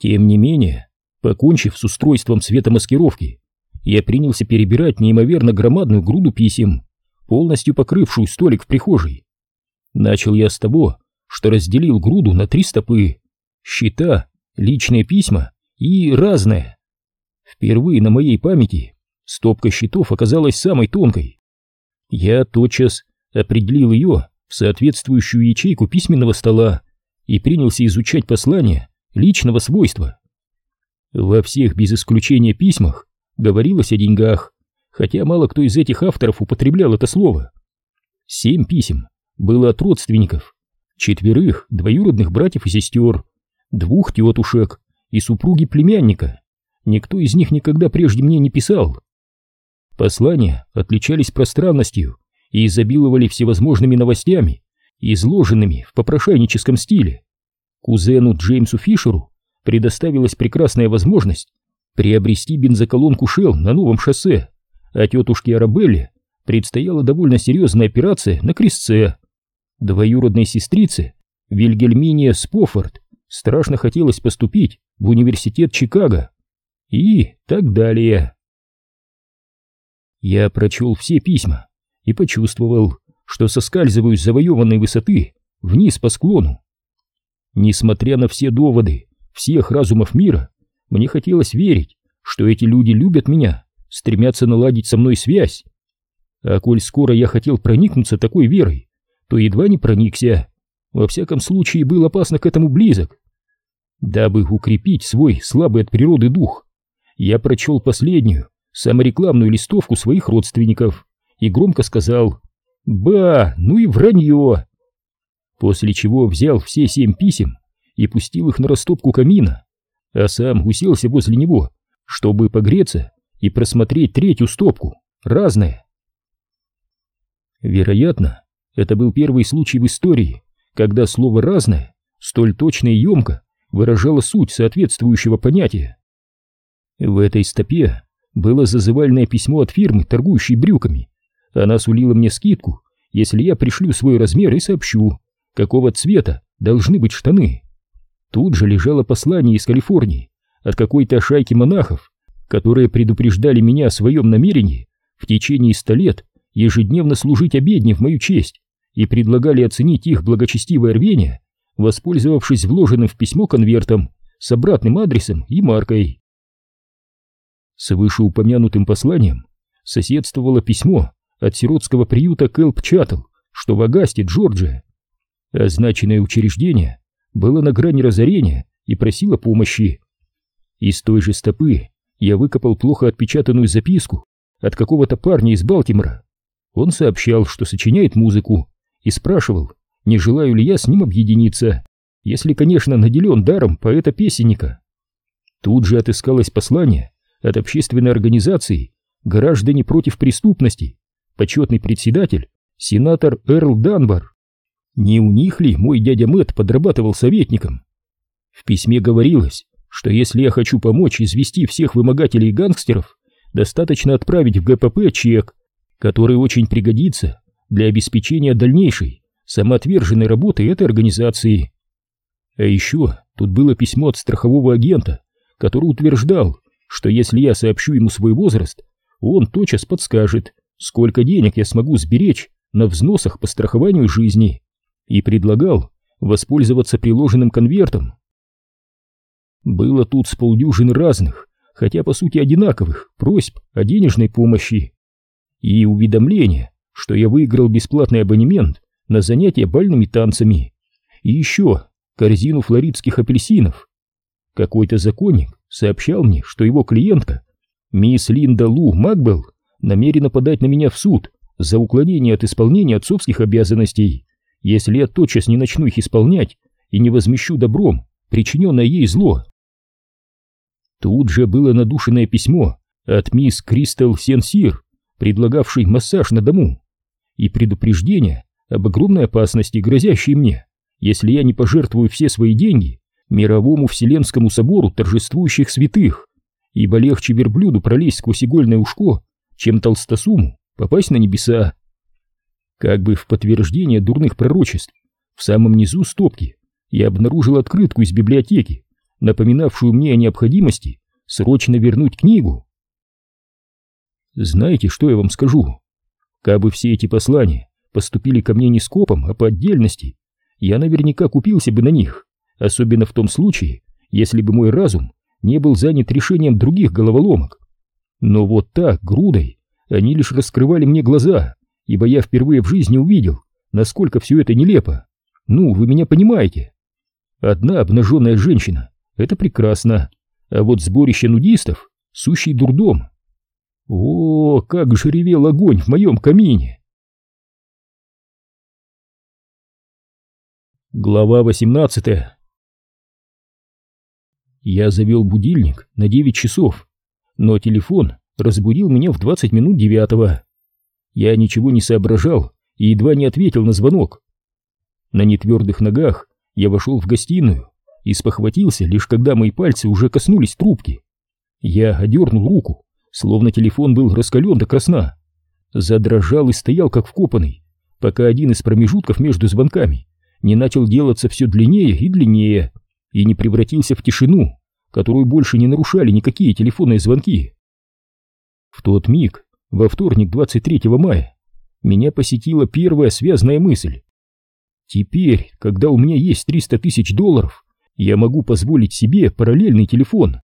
Тем не менее, покончив с устройством светомаскировки, я принялся перебирать неимоверно громадную груду писем, полностью покрывшую столик в прихожей. Начал я с того, что разделил груду на три стопы. Счета, личные письма и разное. Впервые на моей памяти стопка счетов оказалась самой тонкой. Я тотчас определил ее в соответствующую ячейку письменного стола и принялся изучать послания личного свойства. Во всех без исключения письмах говорилось о деньгах, хотя мало кто из этих авторов употреблял это слово. Семь писем было от родственников, четверых двоюродных братьев и сестер, двух тетушек и супруги племянника. Никто из них никогда прежде мне не писал. Послания отличались пространностью и изобиловали всевозможными новостями, изложенными в попрошайническом стиле. Кузену Джеймсу Фишеру предоставилась прекрасная возможность приобрести бензоколонку Shell на новом шоссе, а тетушке Арабелле предстояла довольно серьезная операция на крестце. Двоюродной сестрице Вильгельмине Спофорд страшно хотелось поступить в университет Чикаго. И так далее. Я прочел все письма и почувствовал, что соскальзываю с завоеванной высоты вниз по склону. Несмотря на все доводы всех разумов мира, мне хотелось верить, что эти люди любят меня, стремятся наладить со мной связь. А коль скоро я хотел проникнуться такой верой, то едва не проникся. Во всяком случае, был опасно к этому близок. Дабы укрепить свой слабый от природы дух, я прочел последнюю, саморекламную листовку своих родственников и громко сказал «Ба, ну и вранье!» После чего взял все семь писем и пустил их на растопку камина, а сам уселся возле него, чтобы погреться и просмотреть третью стопку, разное. Вероятно, это был первый случай в истории, когда слово «разное» столь точно и емко выражало суть соответствующего понятия. В этой стопе было зазывальное письмо от фирмы, торгующей брюками. Она сулила мне скидку, если я пришлю свой размер и сообщу, какого цвета должны быть штаны. Тут же лежало послание из Калифорнии от какой-то шайки монахов, которые предупреждали меня о своем намерении в течение ста лет ежедневно служить обедне в мою честь и предлагали оценить их благочестивое рвение, воспользовавшись вложенным в письмо конвертом с обратным адресом и маркой. С вышеупомянутым посланием соседствовало письмо от сиротского приюта Кэлп Чаттл, что в Агасте, Джорджия. Означенное учреждение было на грани разорения и просило помощи. Из той же стопы я выкопал плохо отпечатанную записку от какого-то парня из Балтимора. Он сообщал, что сочиняет музыку, и спрашивал, не желаю ли я с ним объединиться, если, конечно, наделен даром поэта-песенника. Тут же отыскалось послание от общественной организации «Граждане против преступности», почетный председатель, сенатор Эрл Данбар. Не у них ли мой дядя Мэтт подрабатывал советником? В письме говорилось, что если я хочу помочь извести всех вымогателей и гангстеров, достаточно отправить в ГПП чек, который очень пригодится для обеспечения дальнейшей самоотверженной работы этой организации. А еще тут было письмо от страхового агента, который утверждал, что если я сообщу ему свой возраст, он тотчас подскажет, сколько денег я смогу сберечь на взносах по страхованию жизни и предлагал воспользоваться приложенным конвертом. Было тут с полдюжины разных, хотя по сути одинаковых, просьб о денежной помощи. И уведомление, что я выиграл бесплатный абонемент на занятия бальными танцами. И еще корзину флоридских апельсинов. Какой-то законник сообщал мне, что его клиентка, мисс Линда Лу Макбелл, намерена подать на меня в суд за уклонение от исполнения отцовских обязанностей если я тотчас не начну их исполнять и не возмещу добром причиненное ей зло. Тут же было надушенное письмо от мисс Кристал Сенсир, предлагавшей массаж на дому, и предупреждение об огромной опасности, грозящей мне, если я не пожертвую все свои деньги мировому Вселенскому собору торжествующих святых, ибо легче верблюду пролезть сквозь игольное ушко, чем толстосуму попасть на небеса. Как бы в подтверждение дурных пророчеств, в самом низу стопки я обнаружил открытку из библиотеки, напоминавшую мне о необходимости срочно вернуть книгу. Знаете, что я вам скажу? Кабы все эти послания поступили ко мне не скопом, а по отдельности, я наверняка купился бы на них, особенно в том случае, если бы мой разум не был занят решением других головоломок. Но вот так, грудой, они лишь раскрывали мне глаза, ибо я впервые в жизни увидел, насколько все это нелепо. Ну, вы меня понимаете. Одна обнаженная женщина — это прекрасно, а вот сборище нудистов — сущий дурдом. О, как же ревел огонь в моем камине! Глава 18 Я завел будильник на 9 часов, но телефон разбудил меня в 20 минут девятого. Я ничего не соображал и едва не ответил на звонок. На нетвердых ногах я вошел в гостиную и спохватился, лишь когда мои пальцы уже коснулись трубки. Я одернул руку, словно телефон был раскален до красна. Задрожал и стоял как вкопанный, пока один из промежутков между звонками не начал делаться все длиннее и длиннее и не превратился в тишину, которую больше не нарушали никакие телефонные звонки. В тот миг, во вторник 23 мая, меня посетила первая связная мысль. Теперь, когда у меня есть 300 тысяч долларов, я могу позволить себе параллельный телефон.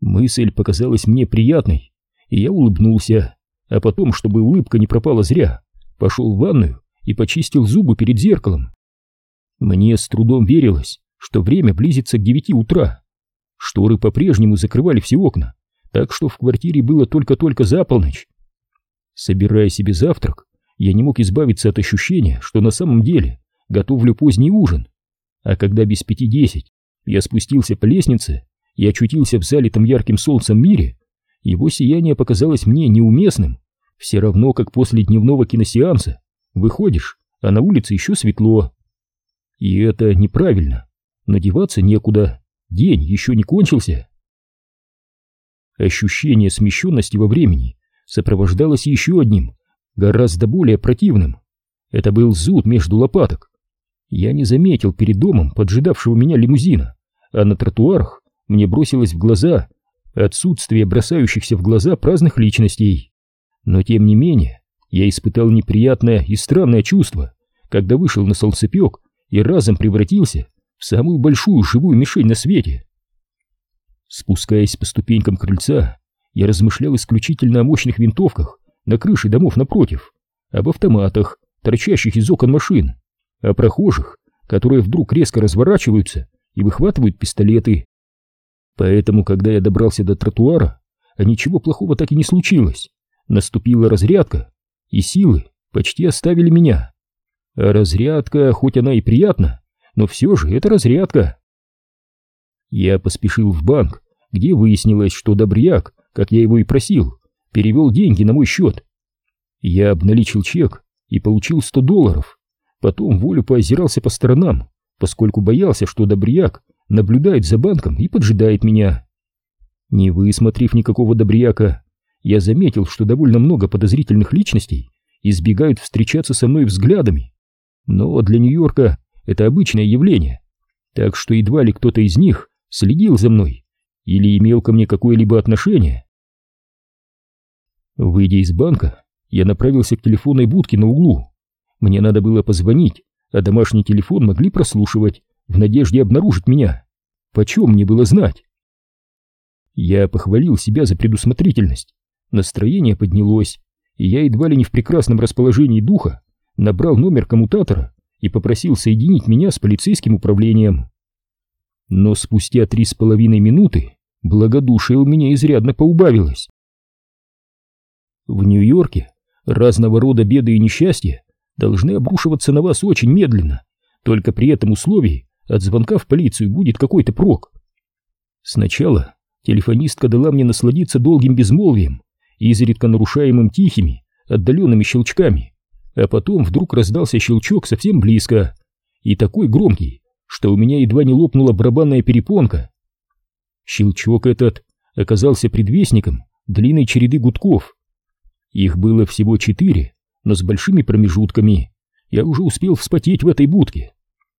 Мысль показалась мне приятной, и я улыбнулся, а потом, чтобы улыбка не пропала зря, пошел в ванную и почистил зубы перед зеркалом. Мне с трудом верилось, что время близится к девяти утра. Шторы по-прежнему закрывали все окна, так что в квартире было только-только за полночь. Собирая себе завтрак, я не мог избавиться от ощущения, что на самом деле готовлю поздний ужин. А когда без пяти десять я спустился по лестнице, и очутился в залитом ярким солнцем мире, его сияние показалось мне неуместным, все равно как после дневного киносеанса. Выходишь, а на улице еще светло. И это неправильно, надеваться некуда, день еще не кончился. Ощущение смещенности во времени сопровождалось еще одним, гораздо более противным. Это был зуд между лопаток. Я не заметил перед домом поджидавшего меня лимузина, а на тротуарах мне бросилось в глаза отсутствие бросающихся в глаза праздных личностей. Но тем не менее, я испытал неприятное и странное чувство, когда вышел на солнцепек и разом превратился в самую большую живую мишень на свете. Спускаясь по ступенькам крыльца, я размышлял исключительно о мощных винтовках на крыше домов напротив, об автоматах, торчащих из окон машин, о прохожих, которые вдруг резко разворачиваются и выхватывают пистолеты, Поэтому, когда я добрался до тротуара, а ничего плохого так и не случилось, наступила разрядка, и силы почти оставили меня. А разрядка, хоть она и приятна, но все же это разрядка. Я поспешил в банк, где выяснилось, что Добряк, как я его и просил, перевел деньги на мой счет. Я обналичил чек и получил 100 долларов. Потом волю поозирался по сторонам, поскольку боялся, что Добряк наблюдает за банком и поджидает меня. Не высмотрев никакого добряка, я заметил, что довольно много подозрительных личностей избегают встречаться со мной взглядами. Но для Нью-Йорка это обычное явление, так что едва ли кто-то из них следил за мной или имел ко мне какое-либо отношение. Выйдя из банка, я направился к телефонной будке на углу. Мне надо было позвонить, а домашний телефон могли прослушивать, в надежде обнаружить меня. Почем мне было знать? Я похвалил себя за предусмотрительность. Настроение поднялось, и я едва ли не в прекрасном расположении духа набрал номер коммутатора и попросил соединить меня с полицейским управлением. Но спустя три с половиной минуты благодушие у меня изрядно поубавилось. В Нью-Йорке разного рода беды и несчастья должны обрушиваться на вас очень медленно, только при этом условии от звонка в полицию будет какой-то прок. Сначала телефонистка дала мне насладиться долгим безмолвием, изредка нарушаемым тихими, отдаленными щелчками, а потом вдруг раздался щелчок совсем близко и такой громкий, что у меня едва не лопнула барабанная перепонка. Щелчок этот оказался предвестником длинной череды гудков. Их было всего четыре, но с большими промежутками. Я уже успел вспотеть в этой будке.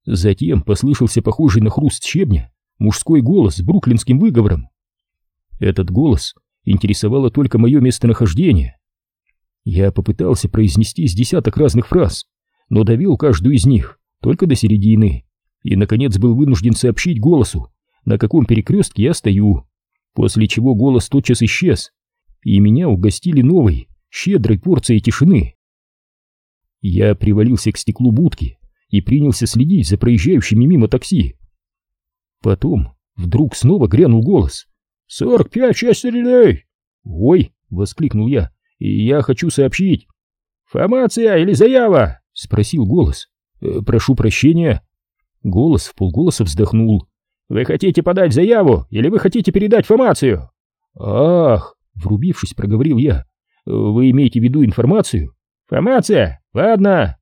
Затем послышался похожий на хруст щебня мужской голос с бруклинским выговором. Этот голос интересовало только мое местонахождение. Я попытался произнести с десяток разных фраз, но довел каждую из них только до середины и, наконец, был вынужден сообщить голосу, на каком перекрестке я стою, после чего голос тотчас исчез, и меня угостили новой, щедрой порцией тишины. Я привалился к стеклу будки и принялся следить за проезжающими мимо такси. Потом вдруг снова грянул голос. «Сорок пять, часть релей!» «Ой!» — воскликнул я. «И я хочу сообщить!» «Формация или заява?» — спросил голос. «Э, «Прошу прощения». Голос в полголоса вздохнул. «Вы хотите подать заяву или вы хотите передать формацию?» «Ах!» — врубившись, проговорил я. «Вы имеете в виду информацию?» «Формация! Ладно!»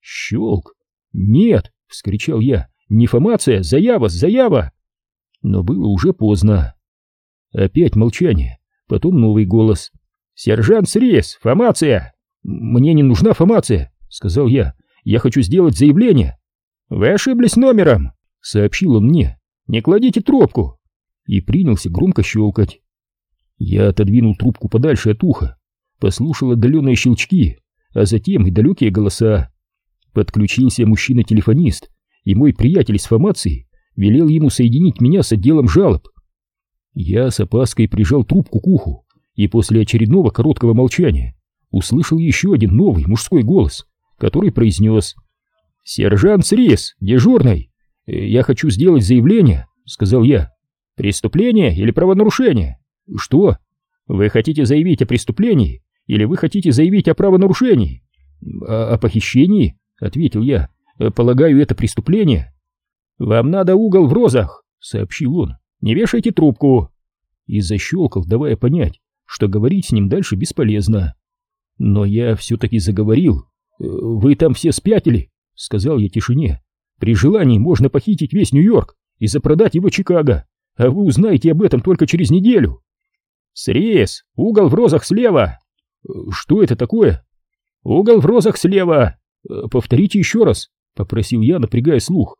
«Щелк!» «Нет!» — вскричал я. «Не формация! Заява! Заява!» Но было уже поздно. Опять молчание, потом новый голос. «Сержант Срез! Формация!» «Мне не нужна формация!» — сказал я. «Я хочу сделать заявление!» «Вы ошиблись номером!» — сообщил он мне. «Не кладите трубку!» И принялся громко щелкать. Я отодвинул трубку подальше от уха, послушал отдаленные щелчки, а затем и далекие голоса. Подключился мужчина-телефонист, и мой приятель из формации велел ему соединить меня с отделом жалоб. Я с опаской прижал трубку к уху, и после очередного короткого молчания услышал еще один новый мужской голос, который произнес «Сержант Срис, дежурный, я хочу сделать заявление», — сказал я. «Преступление или правонарушение?» «Что? Вы хотите заявить о преступлении или вы хотите заявить о правонарушении?» «О, о похищении?» — ответил я. «Полагаю, это преступление?» «Вам надо угол в розах», — сообщил он. «Не вешайте трубку». И защелкал, давая понять, что говорить с ним дальше бесполезно. Но я все-таки заговорил. «Вы там все спятили», — сказал я тишине. «При желании можно похитить весь Нью-Йорк и запродать его Чикаго, а вы узнаете об этом только через неделю». «Срез! Угол в розах слева!» «Что это такое?» «Угол в розах слева!» «Повторите еще раз», — попросил я, напрягая слух.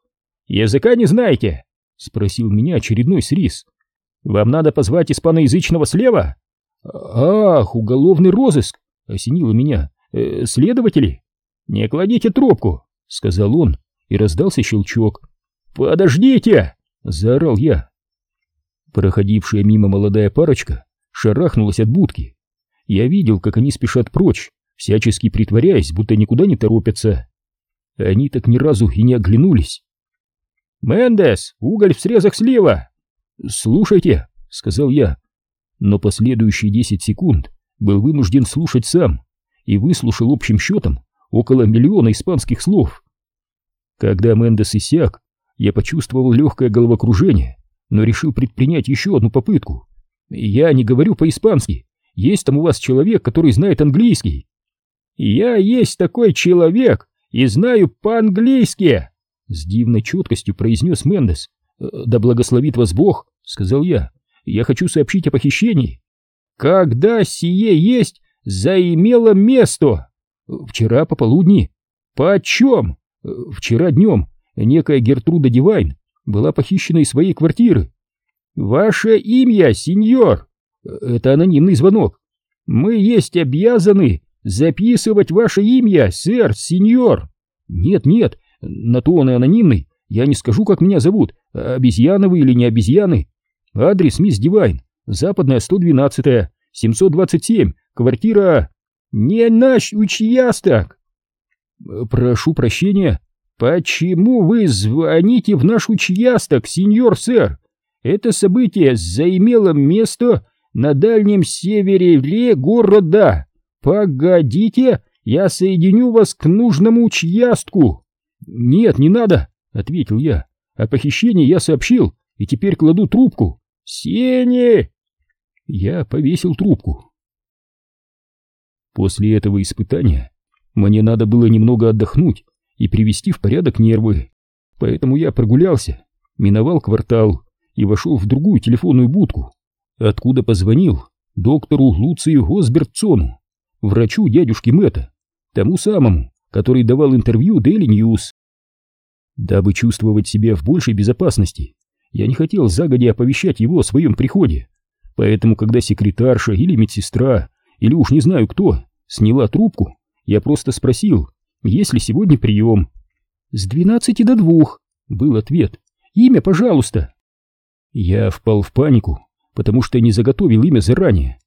«Языка не знаете?» — спросил меня очередной срис. «Вам надо позвать испаноязычного слева?» «Ах, уголовный розыск!» — осенило меня. «Э, «Следователи?» «Не кладите трубку!» — сказал он, и раздался щелчок. «Подождите!» — заорал я. Проходившая мимо молодая парочка шарахнулась от будки. Я видел, как они спешат прочь, всячески притворяясь, будто никуда не торопятся. Они так ни разу и не оглянулись. «Мендес, уголь в срезах слива!» «Слушайте», — сказал я, но последующие десять секунд был вынужден слушать сам и выслушал общим счетом около миллиона испанских слов. Когда Мендес иссяк, я почувствовал легкое головокружение, но решил предпринять еще одну попытку. Я не говорю по-испански, есть там у вас человек, который знает английский. Я есть такой человек и знаю по-английски, с дивной четкостью произнес Мендес. «Э, «Да благословит вас Бог», — сказал я. «Я хочу сообщить о похищении». «Когда сие есть, заимело место?» «Вчера пополудни». «Почем?» «Вчера днем некая Гертруда Дивайн была похищена из своей квартиры». «Ваше имя, сеньор?» «Это анонимный звонок». «Мы есть обязаны записывать ваше имя, сэр, сеньор». «Нет, нет, на то он и анонимный. Я не скажу, как меня зовут, обезьяны вы или не обезьяны. Адрес мисс Дивайн, западная 112-я, 727, квартира... Не наш участок. Прошу прощения. Почему вы звоните в наш участок, сеньор сэр? Это событие заимело место на дальнем севере города. Погодите, я соединю вас к нужному участку. «Нет, не надо!» — ответил я. «О похищении я сообщил, и теперь кладу трубку!» «Сени!» Я повесил трубку. После этого испытания мне надо было немного отдохнуть и привести в порядок нервы, поэтому я прогулялся, миновал квартал и вошел в другую телефонную будку, откуда позвонил доктору Луцию Осбертсону, врачу дядюшки Мэтта, тому самому, который давал интервью Daily News. Дабы чувствовать себя в большей безопасности, я не хотел загодя оповещать его о своем приходе. Поэтому, когда секретарша или медсестра, или уж не знаю кто, сняла трубку, я просто спросил, есть ли сегодня прием. «С двенадцати до двух», — был ответ. «Имя, пожалуйста». Я впал в панику, потому что не заготовил имя заранее.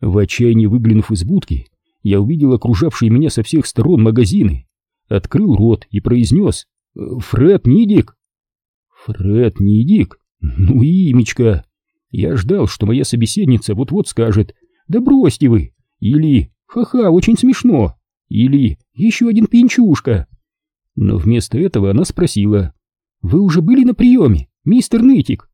В отчаянии выглянув из будки, я увидел окружавшие меня со всех сторон магазины, открыл рот и произнес «Фред Нидик». «Фред Нидик? Ну и имечко!» Я ждал, что моя собеседница вот-вот скажет «Да бросьте вы!» или «Ха-ха, очень смешно!» или «Еще один пинчушка!» Но вместо этого она спросила «Вы уже были на приеме, мистер Нытик?»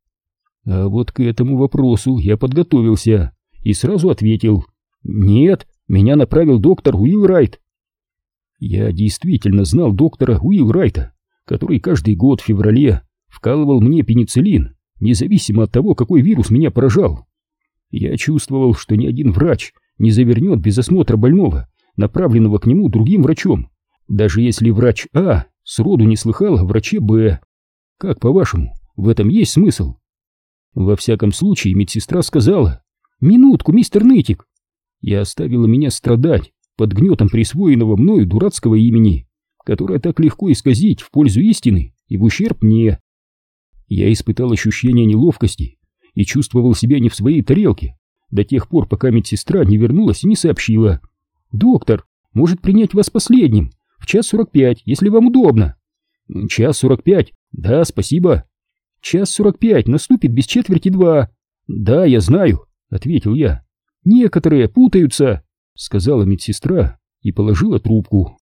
А вот к этому вопросу я подготовился и сразу ответил «Нет, меня направил доктор Уилл Райт». Я действительно знал доктора Уилл Райта, который каждый год в феврале вкалывал мне пенициллин, независимо от того, какой вирус меня поражал. Я чувствовал, что ни один врач не завернет без осмотра больного, направленного к нему другим врачом, даже если врач А сроду не слыхал о враче Б. Как, по-вашему, в этом есть смысл? Во всяком случае, медсестра сказала «Минутку, мистер Нытик!» и оставила меня страдать под гнетом присвоенного мною дурацкого имени, которое так легко исказить в пользу истины и в ущерб мне. Я испытал ощущение неловкости и чувствовал себя не в своей тарелке до тех пор, пока медсестра не вернулась и не сообщила. «Доктор может принять вас последним, в час сорок пять, если вам удобно». «Час сорок пять? Да, спасибо». «Час сорок пять наступит без четверти два». «Да, я знаю», — ответил я. «Некоторые путаются», — сказала медсестра и положила трубку.